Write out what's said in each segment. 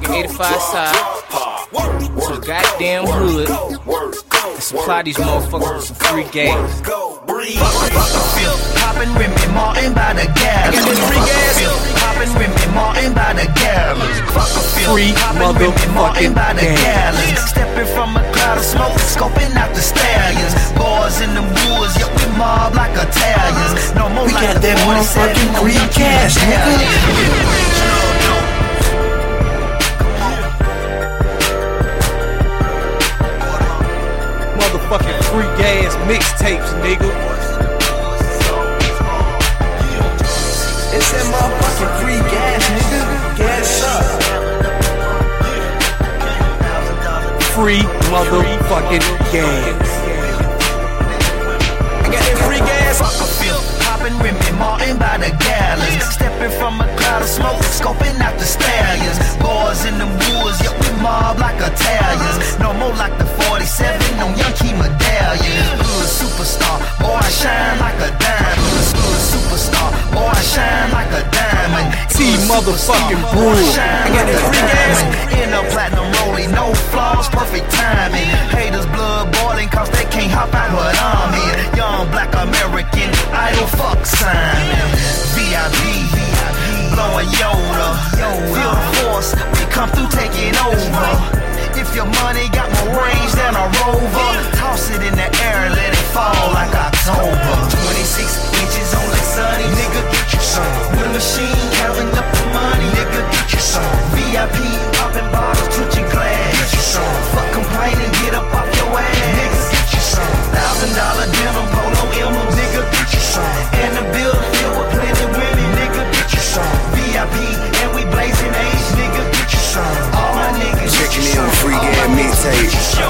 motherfucking 85 side to the goddamn hood and supply these motherfuckers with some free games. Poppin' Remy Martin by the gas. Poppin' Remy Martin by the gallon. Fuck a feel. Free Poppin' Remy Martin motherfucking by the gas. gallon. Stepping from a cloud of smoke, scoping out the stallions. Boys in the woods, yeah, we mob like Italians. No more We like got that motherfucking free cash, nigga. Gas mixtapes, nigga. It's that motherfucking free gas, nigga. Gas up. Free motherfucking gas. I got that free gas. Fuck a feel. Poppin' Remy Martin by the gallons. Stepping motherfucking Brew. I got that free gas in a platinum rollie, no flaws, perfect timing. Haters blood boiling cause they can't hop out, but I'm here. Young black American, idol fuck Simon. VIP, blowing Yoda. Feel the force, we come through taking over. If your money got more range than a rover, toss it in the air and let it fall like All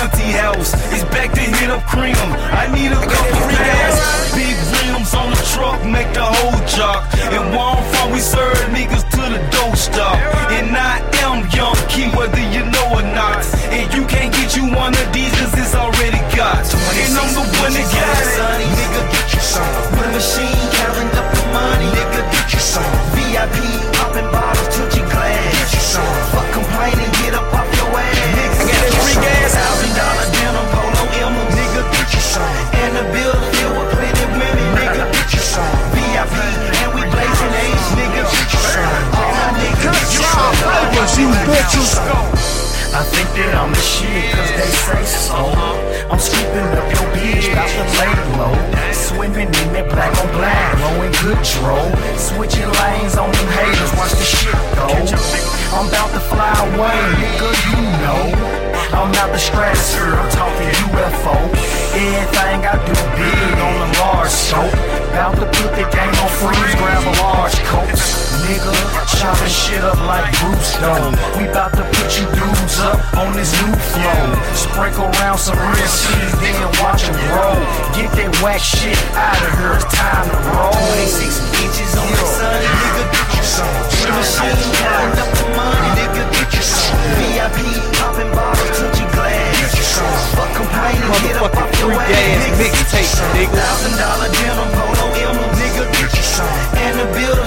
Auntie House. It's back to hit up cream. I need a couple gas. Big rims on the truck, make the whole jock. And I'm from, we serve niggas to the dough stop. And I am young key, whether you know or not. And you can't get you one of these, cause it's already got. And I'm the one that some. I think that I'm the shit, cause they say so. I'm scooping up your bitch, about to lay low. Swimming in that black on black, blowing good dro. Switching lanes on them haters, watch the shit go. I'm about to fly away, nigga, you know. I'm not the stratosphere, I'm talking UFO. Everything I do big on a large scope. About to put the game on freeze, grab a large coat nigga. Chopping shit up like Bruce Dome. We bout to put you dudes up on this new flow. Sprinkle around some real seeds, then watch them grow. Get that whack shit out of here, it's time to roll. 26 inches on the sun, nigga, get you some. Never machine, counting up for money, nigga, get your some. VIP popping bottles, touching glass, get you some. Fuck complaining, get up off your ass, nigga. Thousand dollar denim, polo emblem, nigga, get you some. And the building.